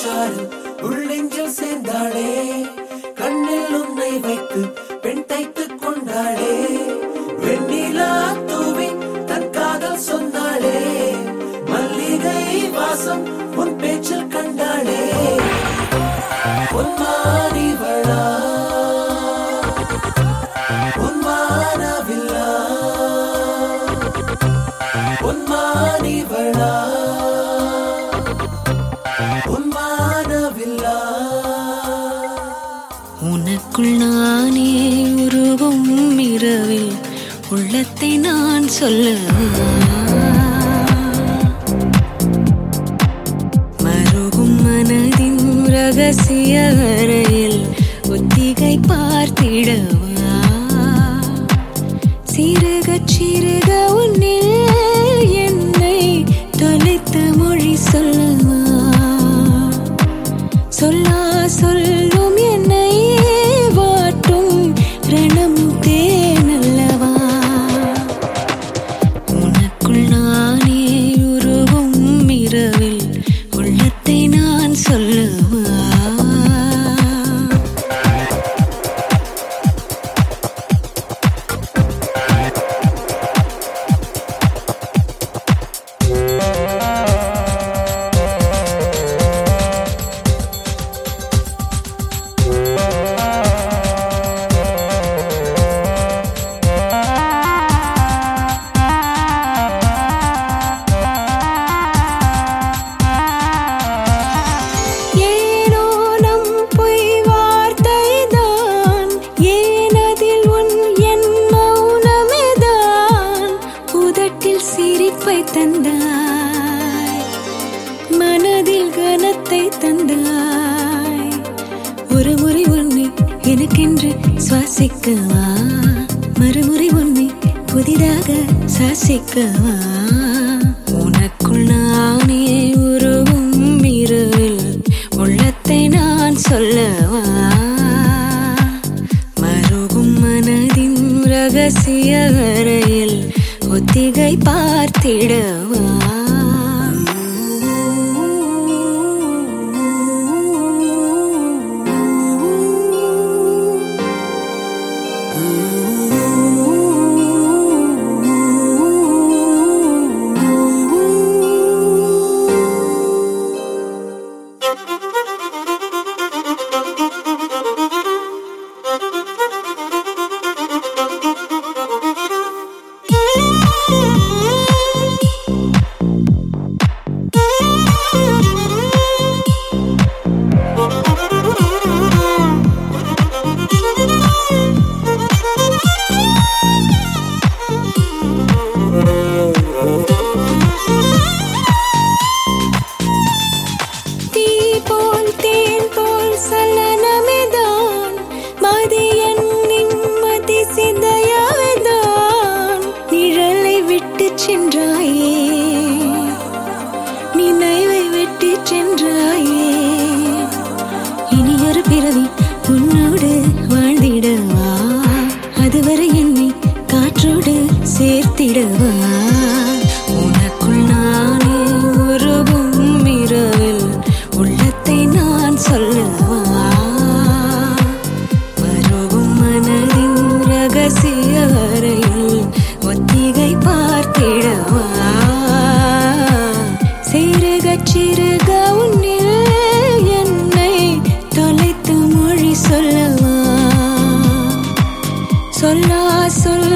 சாறு உள்ளெஞ்சில் சேர்ந்தாளே. கண்ணில் உன்னை வைத்து பெண் தைத்து கொண்டாளே. வெண்ணிலா தூவி தன் காதல் சொன்னாளே. மல்லிகை வாசம் உன் பேச்சில் கண்டாளே. பொன்மாரிவளா உனக்குள் நானே உருவும் இரவில் உள்ளத்தை நான் சொல்ல மருகும் மனதின் ரகசிய அறையில் ஒத்திகை பார்த்திடவா? சிறுக சிறுக உன்னில் என்னை தொலைத்த மொழி சொல்லவா? சொல்லா சொல்ல. சிரிப்பை தந்தாய். மனதில் கனத்தை தந்தாய். ஒரு முறை உன்னை எனக்கென்று சுவாசிக்கவா? மறுமுறை உன்னை புதிதாக சாசிக்கவா? உனக்குள் நானே உருவும் இரவில் உள்ளத்தை நான் சொல்லவா? மருகும் மனதின் ரகசிய அறையில் ஒத்திகை பார்த்திடவா. இனியொரு உன்னோடு வாழ்ந்திடவா? அதுவரை என்னை காற்றோடு சேர்த்திடவா? 空空